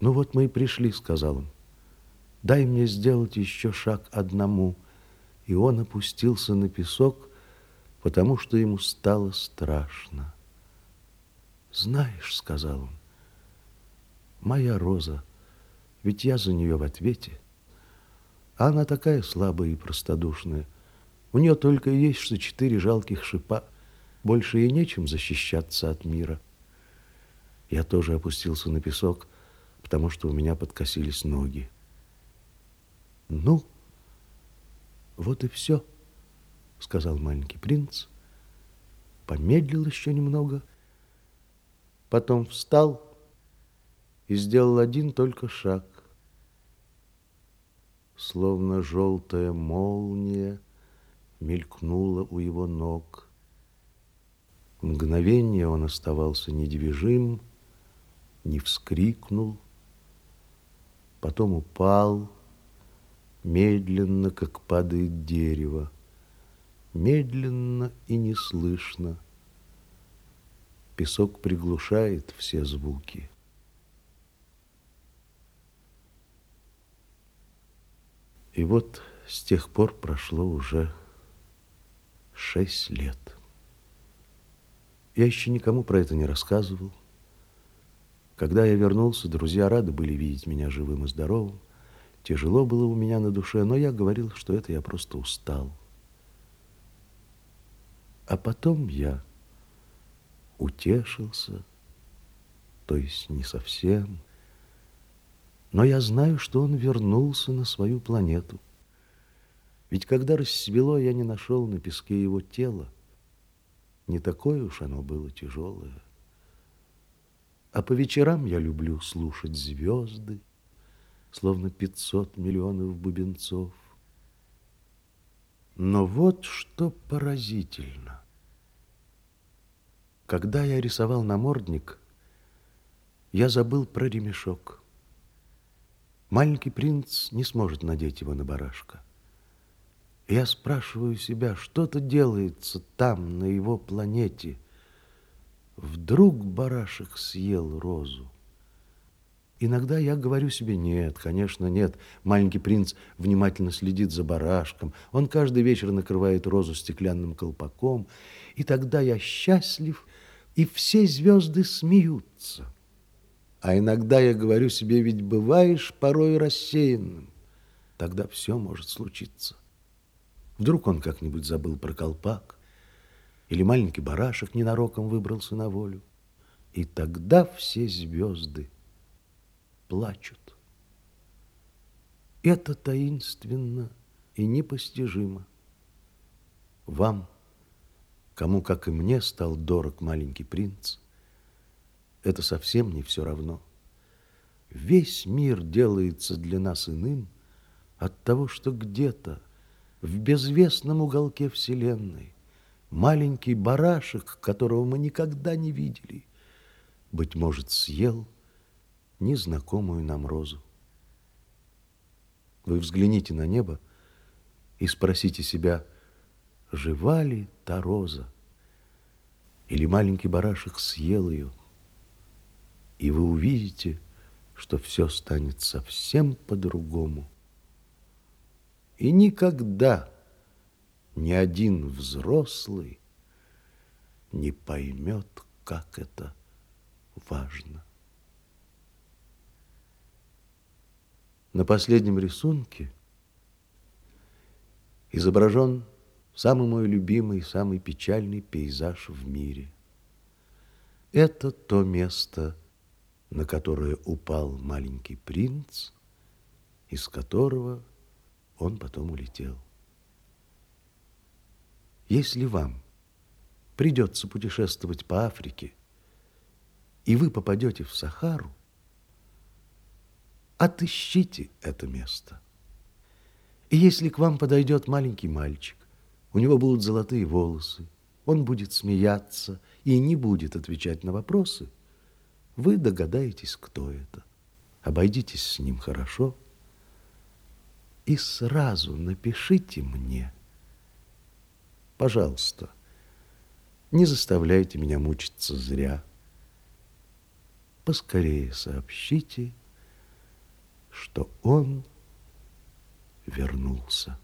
Ну вот мы и пришли, сказал он. Дай мне сделать еще шаг одному. И он опустился на песок, потому что ему стало страшно. Знаешь, сказал он, моя роза, ведь я за нее в ответе. А она такая слабая и простодушная. У нее только есть что четыре жалких шипа. Больше ей нечем защищаться от мира. Я тоже опустился на песок, потому что у меня подкосились ноги. Ну, вот и все, сказал маленький принц, помедлил еще немного, потом встал и сделал один только шаг. Словно желтая молния мелькнула у его ног. Мгновение он оставался недвижим, не вскрикнул, потом упал, медленно, как падает дерево, медленно и неслышно. Песок приглушает все звуки. И вот с тех пор прошло уже шесть лет. Я еще никому про это не рассказывал. Когда я вернулся, друзья рады были видеть меня живым и здоровым. Тяжело было у меня на душе, но я говорил, что это я просто устал. А потом я утешился, то есть не совсем, но я знаю, что он вернулся на свою планету. Ведь когда рассвело, я не нашел на песке его тела. Не такое уж оно было тяжелое. А по вечерам я люблю слушать звезды, словно пятьсот миллионов бубенцов. Но вот что поразительно. Когда я рисовал намордник, я забыл про ремешок. Маленький принц не сможет надеть его на барашка. Я спрашиваю себя, что-то делается там, на его планете – Вдруг барашек съел розу. Иногда я говорю себе, нет, конечно, нет. Маленький принц внимательно следит за барашком. Он каждый вечер накрывает розу стеклянным колпаком. И тогда я счастлив, и все звезды смеются. А иногда я говорю себе, ведь бываешь порой рассеянным. Тогда все может случиться. Вдруг он как-нибудь забыл про колпак, или маленький барашек ненароком выбрался на волю. И тогда все звезды плачут. Это таинственно и непостижимо. Вам, кому, как и мне, стал дорог маленький принц, это совсем не все равно. Весь мир делается для нас иным от того, что где-то в безвестном уголке Вселенной маленький барашек, которого мы никогда не видели, быть может, съел незнакомую нам розу. Вы взгляните на небо и спросите себя, жива ли та роза, или маленький барашек съел ее, и вы увидите, что все станет совсем по-другому. И никогда ни один взрослый не поймет, как это важно. На последнем рисунке изображен самый мой любимый, самый печальный пейзаж в мире. Это то место, на которое упал маленький принц, из которого он потом улетел. Если вам придется путешествовать по Африке, и вы попадете в Сахару, отыщите это место. И если к вам подойдет маленький мальчик, у него будут золотые волосы, он будет смеяться и не будет отвечать на вопросы, вы догадаетесь, кто это. Обойдитесь с ним хорошо и сразу напишите мне – Пожалуйста, не заставляйте меня мучиться зря. Поскорее сообщите, что он вернулся.